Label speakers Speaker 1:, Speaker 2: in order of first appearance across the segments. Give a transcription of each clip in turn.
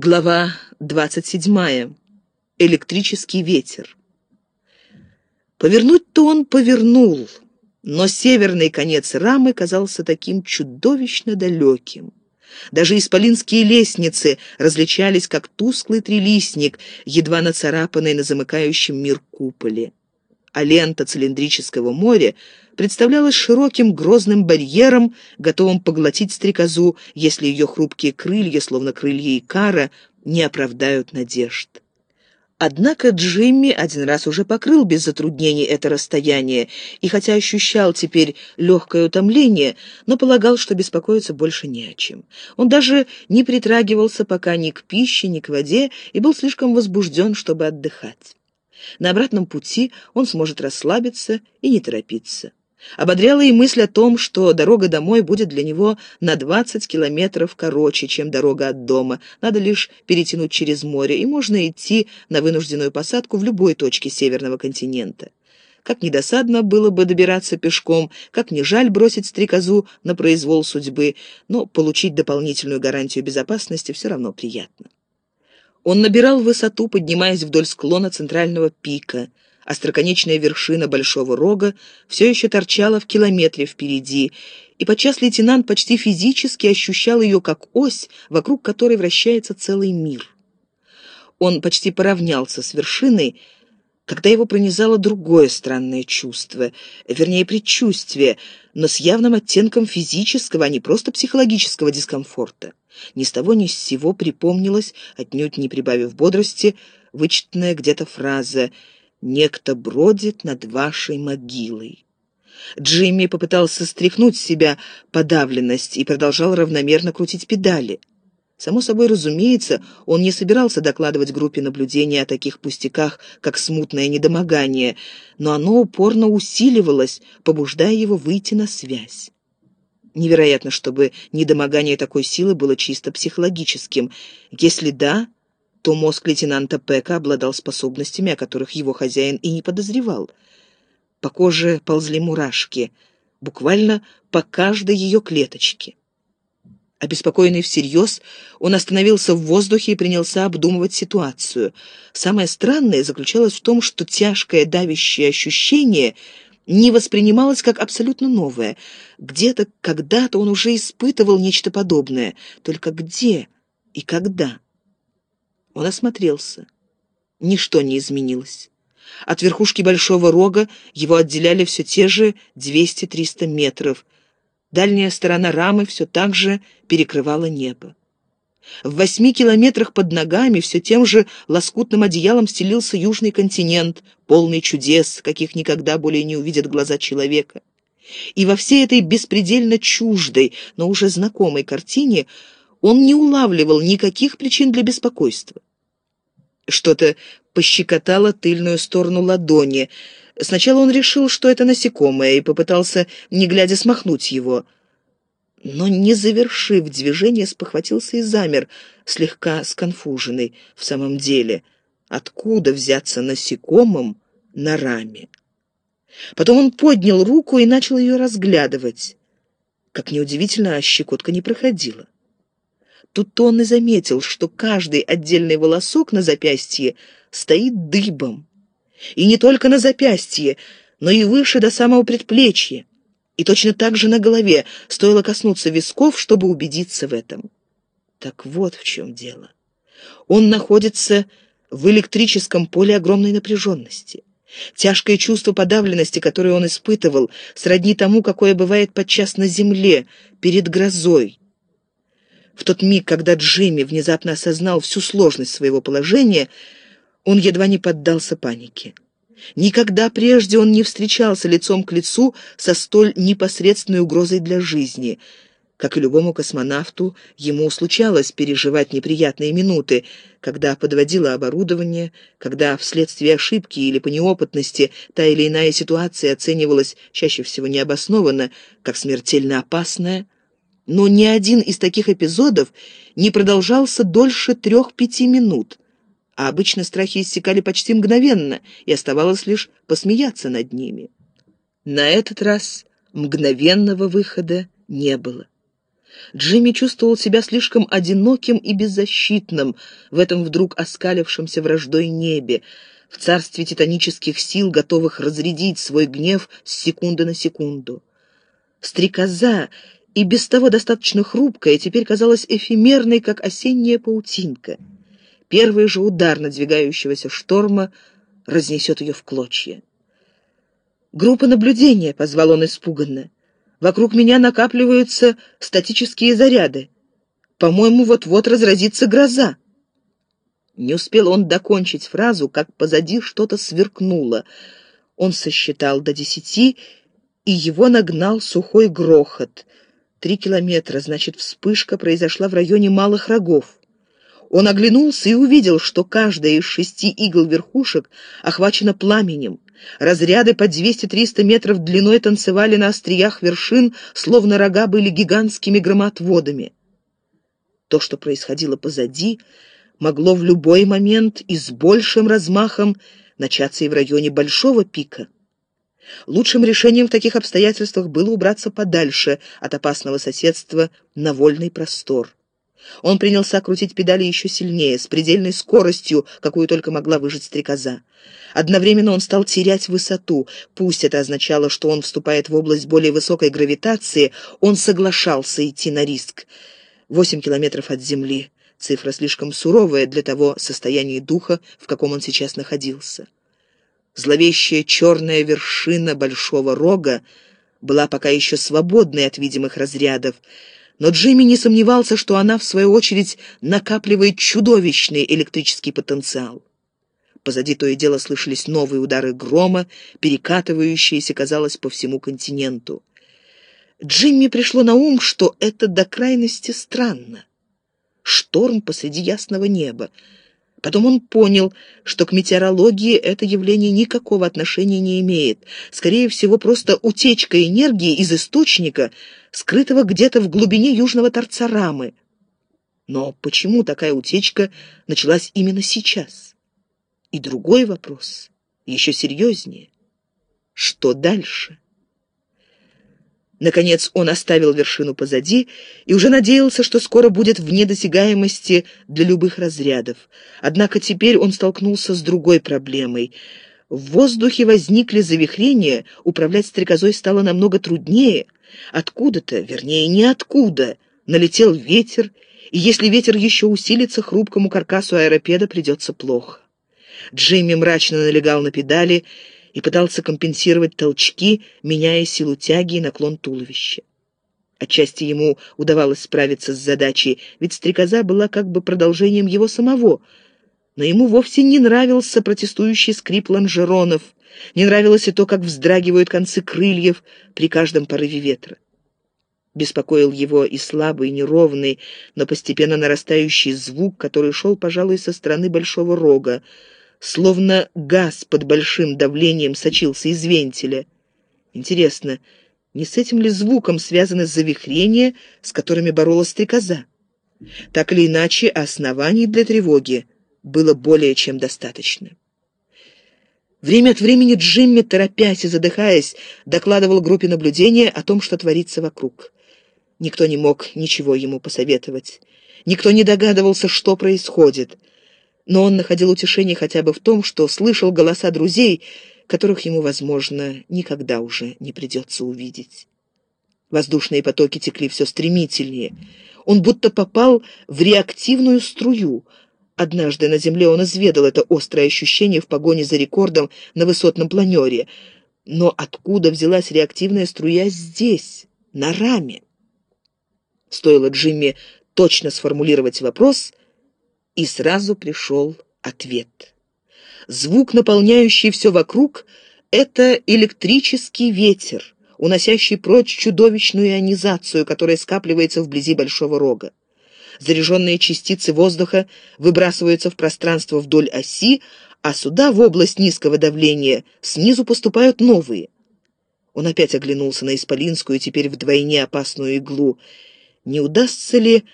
Speaker 1: Глава 27. Электрический ветер. Повернуть-то он повернул, но северный конец рамы казался таким чудовищно далеким. Даже исполинские лестницы различались, как тусклый трилистник, едва нацарапанный на замыкающем мир куполе. А лента цилиндрического моря представлялась широким грозным барьером, готовым поглотить стрекозу, если ее хрупкие крылья, словно крылья Икара, не оправдают надежд. Однако Джимми один раз уже покрыл без затруднений это расстояние, и хотя ощущал теперь легкое утомление, но полагал, что беспокоиться больше не о чем. Он даже не притрагивался пока ни к пище, ни к воде, и был слишком возбужден, чтобы отдыхать. На обратном пути он сможет расслабиться и не торопиться. Ободряла и мысль о том, что дорога домой будет для него на 20 километров короче, чем дорога от дома. Надо лишь перетянуть через море, и можно идти на вынужденную посадку в любой точке северного континента. Как недосадно было бы добираться пешком, как не жаль бросить стрекозу на произвол судьбы, но получить дополнительную гарантию безопасности все равно приятно. Он набирал высоту, поднимаясь вдоль склона центрального пика – Остроконечная вершина Большого Рога все еще торчала в километре впереди, и подчас лейтенант почти физически ощущал ее как ось, вокруг которой вращается целый мир. Он почти поравнялся с вершиной, когда его пронизало другое странное чувство, вернее, предчувствие, но с явным оттенком физического, а не просто психологического дискомфорта. Ни с того ни с сего припомнилась, отнюдь не прибавив бодрости, вычитанная где-то фраза — Некто бродит над вашей могилой. Джимми попытался стряхнуть с себя подавленность и продолжал равномерно крутить педали. Само собой разумеется, он не собирался докладывать группе наблюдения о таких пустяках, как смутное недомогание, но оно упорно усиливалось, побуждая его выйти на связь. Невероятно, чтобы недомогание такой силы было чисто психологическим. Если да, то мозг лейтенанта Пека обладал способностями, о которых его хозяин и не подозревал. По коже ползли мурашки, буквально по каждой ее клеточке. Обеспокоенный всерьез, он остановился в воздухе и принялся обдумывать ситуацию. Самое странное заключалось в том, что тяжкое давящее ощущение не воспринималось как абсолютно новое. Где-то, когда-то он уже испытывал нечто подобное. Только где и когда? Он осмотрелся. Ничто не изменилось. От верхушки Большого Рога его отделяли все те же 200-300 метров. Дальняя сторона рамы все так же перекрывала небо. В восьми километрах под ногами все тем же лоскутным одеялом стелился южный континент, полный чудес, каких никогда более не увидят глаза человека. И во всей этой беспредельно чуждой, но уже знакомой картине он не улавливал никаких причин для беспокойства. Что-то пощекотало тыльную сторону ладони. Сначала он решил, что это насекомое, и попытался, не глядя, смахнуть его. Но, не завершив движение, спохватился и замер, слегка сконфуженный в самом деле. Откуда взяться насекомым на раме? Потом он поднял руку и начал ее разглядывать. Как неудивительно, а щекотка не проходила. Тут он и заметил, что каждый отдельный волосок на запястье стоит дыбом. И не только на запястье, но и выше до самого предплечья. И точно так же на голове стоило коснуться висков, чтобы убедиться в этом. Так вот в чем дело. Он находится в электрическом поле огромной напряженности. Тяжкое чувство подавленности, которое он испытывал, сродни тому, какое бывает подчас на земле, перед грозой. В тот миг, когда Джимми внезапно осознал всю сложность своего положения, он едва не поддался панике. Никогда прежде он не встречался лицом к лицу со столь непосредственной угрозой для жизни. Как и любому космонавту, ему случалось переживать неприятные минуты, когда подводило оборудование, когда вследствие ошибки или по неопытности та или иная ситуация оценивалась чаще всего необоснованно, как смертельно опасная – но ни один из таких эпизодов не продолжался дольше трех-пяти минут, а обычно страхи иссякали почти мгновенно, и оставалось лишь посмеяться над ними. На этот раз мгновенного выхода не было. Джимми чувствовал себя слишком одиноким и беззащитным в этом вдруг оскалившемся враждой небе, в царстве титанических сил, готовых разрядить свой гнев с секунды на секунду. Стрекоза, и без того достаточно хрупкая, теперь казалась эфемерной, как осенняя паутинка. Первый же удар надвигающегося шторма разнесет ее в клочья. «Группа наблюдения», — позвал он испуганно. «Вокруг меня накапливаются статические заряды. По-моему, вот-вот разразится гроза». Не успел он докончить фразу, как позади что-то сверкнуло. Он сосчитал до десяти, и его нагнал сухой грохот. Три километра, значит, вспышка произошла в районе Малых Рогов. Он оглянулся и увидел, что каждая из шести игл верхушек охвачена пламенем. Разряды по 200-300 метров длиной танцевали на остриях вершин, словно рога были гигантскими громотводами. То, что происходило позади, могло в любой момент и с большим размахом начаться и в районе Большого пика. Лучшим решением в таких обстоятельствах было убраться подальше от опасного соседства на вольный простор. Он принялся крутить педали еще сильнее, с предельной скоростью, какую только могла выжить стрекоза. Одновременно он стал терять высоту. Пусть это означало, что он вступает в область более высокой гравитации, он соглашался идти на риск. Восемь километров от земли. Цифра слишком суровая для того состояния духа, в каком он сейчас находился. Зловещая черная вершина большого рога была пока еще свободной от видимых разрядов, но Джимми не сомневался, что она, в свою очередь, накапливает чудовищный электрический потенциал. Позади то и дело слышались новые удары грома, перекатывающиеся, казалось, по всему континенту. Джимми пришло на ум, что это до крайности странно. Шторм посреди ясного неба. Потом он понял, что к метеорологии это явление никакого отношения не имеет. Скорее всего, просто утечка энергии из источника, скрытого где-то в глубине южного торца рамы. Но почему такая утечка началась именно сейчас? И другой вопрос, еще серьезнее. Что дальше? Наконец он оставил вершину позади и уже надеялся, что скоро будет вне досягаемости для любых разрядов. Однако теперь он столкнулся с другой проблемой. В воздухе возникли завихрения, управлять стрекозой стало намного труднее. Откуда-то, вернее, ниоткуда, налетел ветер, и если ветер еще усилится, хрупкому каркасу аэропеда придется плохо. Джимми мрачно налегал на педали и пытался компенсировать толчки, меняя силу тяги и наклон туловища. Отчасти ему удавалось справиться с задачей, ведь стрекоза была как бы продолжением его самого, но ему вовсе не нравился протестующий скрип лонжеронов, не нравилось и то, как вздрагивают концы крыльев при каждом порыве ветра. Беспокоил его и слабый, неровный, но постепенно нарастающий звук, который шел, пожалуй, со стороны большого рога, словно газ под большим давлением сочился из вентиля. Интересно, не с этим ли звуком связаны завихрения, с которыми боролась стрекоза? Так или иначе, оснований для тревоги было более чем достаточно. Время от времени Джимми, торопясь и задыхаясь, докладывал группе наблюдения о том, что творится вокруг. Никто не мог ничего ему посоветовать. Никто не догадывался, что происходит но он находил утешение хотя бы в том, что слышал голоса друзей, которых ему, возможно, никогда уже не придется увидеть. Воздушные потоки текли все стремительнее. Он будто попал в реактивную струю. Однажды на Земле он изведал это острое ощущение в погоне за рекордом на высотном планере. Но откуда взялась реактивная струя здесь, на раме? Стоило Джимми точно сформулировать вопрос, и сразу пришел ответ. Звук, наполняющий все вокруг, — это электрический ветер, уносящий прочь чудовищную ионизацию, которая скапливается вблизи Большого Рога. Заряженные частицы воздуха выбрасываются в пространство вдоль оси, а сюда, в область низкого давления, снизу поступают новые. Он опять оглянулся на Исполинскую, теперь вдвойне опасную иглу. Не удастся ли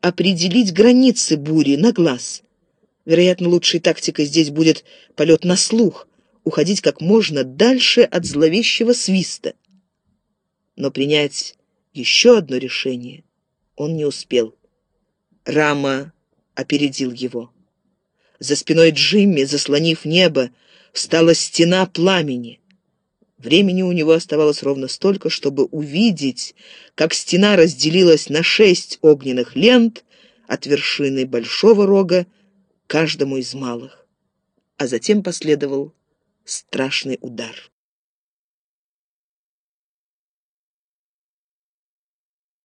Speaker 1: определить границы бури на глаз. Вероятно, лучшей тактикой здесь будет полет на слух, уходить как можно дальше от зловещего свиста. Но принять еще одно решение Он не успел. Рама опередил его. За спиной Джимми, заслонив небо, стала стена пламени. Времени у него оставалось ровно столько, чтобы увидеть, как стена разделилась на шесть огненных лент от вершины большого рога каждому из малых. А затем последовал страшный удар.